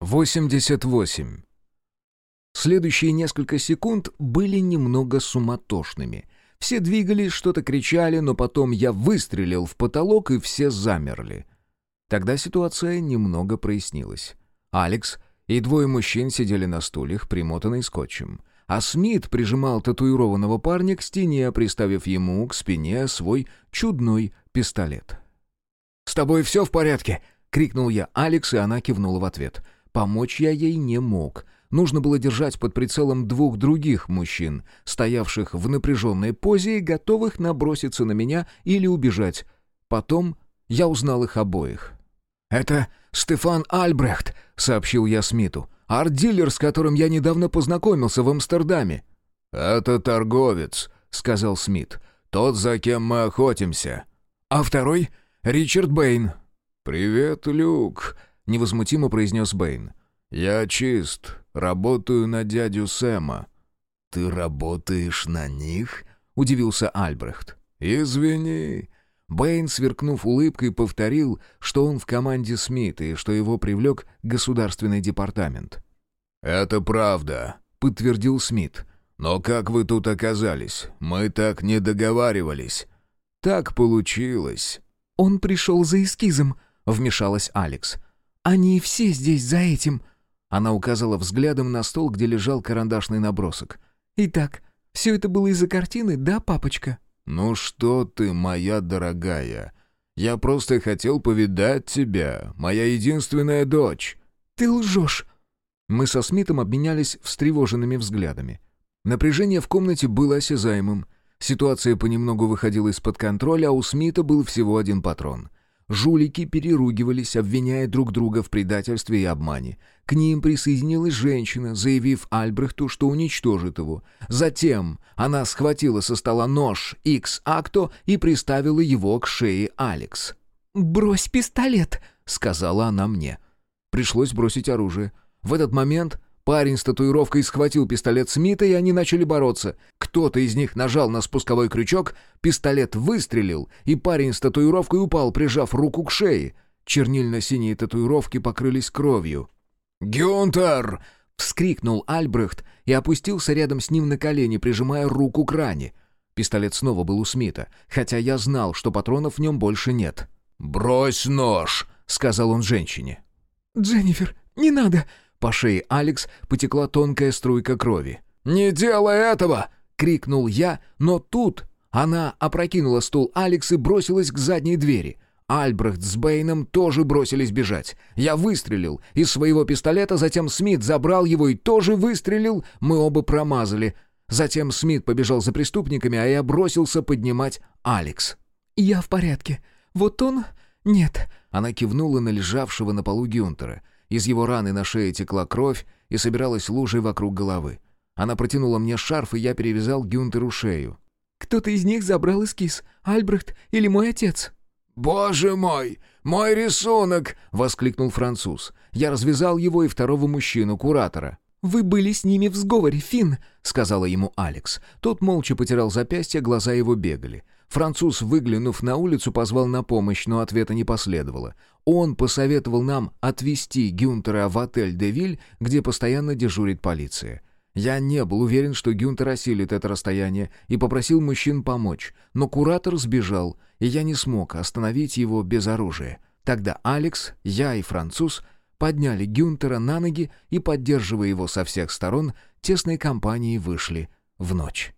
88. Следующие несколько секунд были немного суматошными. Все двигались, что-то кричали, но потом я выстрелил в потолок, и все замерли. Тогда ситуация немного прояснилась. Алекс и двое мужчин сидели на стульях, примотанные скотчем. А Смит прижимал татуированного парня к стене, приставив ему к спине свой чудной пистолет. «С тобой все в порядке?» — крикнул я Алекс, и она кивнула в ответ — Помочь я ей не мог. Нужно было держать под прицелом двух других мужчин, стоявших в напряженной позе и готовых наброситься на меня или убежать. Потом я узнал их обоих. «Это Стефан Альбрехт», — сообщил я Смиту. «Арт-дилер, с которым я недавно познакомился в Амстердаме». «Это торговец», — сказал Смит. «Тот, за кем мы охотимся». «А второй — Ричард Бэйн». «Привет, Люк», невозмутимо произнес Бэйн. «Я чист. Работаю на дядю Сэма». «Ты работаешь на них?» — удивился Альбрехт. «Извини». Бэйн, сверкнув улыбкой, повторил, что он в команде Смита и что его привлек государственный департамент. «Это правда», — подтвердил Смит. «Но как вы тут оказались? Мы так не договаривались». «Так получилось». «Он пришел за эскизом», — вмешалась Алекс. «Они все здесь за этим...» Она указала взглядом на стол, где лежал карандашный набросок. «Итак, все это было из-за картины, да, папочка?» «Ну что ты, моя дорогая? Я просто хотел повидать тебя, моя единственная дочь». «Ты лжешь!» Мы со Смитом обменялись встревоженными взглядами. Напряжение в комнате было осязаемым. Ситуация понемногу выходила из-под контроля, а у Смита был всего один патрон. Жулики переругивались, обвиняя друг друга в предательстве и обмане. К ним присоединилась женщина, заявив Альбрехту, что уничтожит его. Затем она схватила со стола нож X-Acto и приставила его к шее Алекс. «Брось пистолет», — сказала она мне. Пришлось бросить оружие. В этот момент Парень с татуировкой схватил пистолет Смита, и они начали бороться. Кто-то из них нажал на спусковой крючок, пистолет выстрелил, и парень с татуировкой упал, прижав руку к шее. Чернильно-синие татуировки покрылись кровью. «Гюнтер!» — вскрикнул Альбрехт и опустился рядом с ним на колени, прижимая руку к ране. Пистолет снова был у Смита, хотя я знал, что патронов в нем больше нет. «Брось нож!» — сказал он женщине. «Дженнифер, не надо!» По шее Алекс потекла тонкая струйка крови. «Не делай этого!» — крикнул я, но тут она опрокинула стул Алекс и бросилась к задней двери. Альбрехт с Бэйном тоже бросились бежать. Я выстрелил из своего пистолета, затем Смит забрал его и тоже выстрелил. Мы оба промазали. Затем Смит побежал за преступниками, а я бросился поднимать Алекс. «Я в порядке. Вот он... Нет». Она кивнула на лежавшего на полу Гюнтера. Из его раны на шее текла кровь и собиралась лужей вокруг головы. Она протянула мне шарф, и я перевязал Гюнтеру шею. «Кто-то из них забрал эскиз, Альбрехт или мой отец?» «Боже мой! Мой рисунок!» — воскликнул француз. Я развязал его и второго мужчину, куратора. «Вы были с ними в сговоре, Финн!» — сказала ему Алекс. Тот молча потерял запястье, глаза его бегали. Француз, выглянув на улицу, позвал на помощь, но ответа не последовало. Он посоветовал нам отвезти Гюнтера в отель «Девиль», где постоянно дежурит полиция. Я не был уверен, что Гюнтер осилит это расстояние, и попросил мужчин помочь. Но куратор сбежал, и я не смог остановить его без оружия. Тогда Алекс, я и француз подняли Гюнтера на ноги и, поддерживая его со всех сторон, тесной компанией вышли в ночь.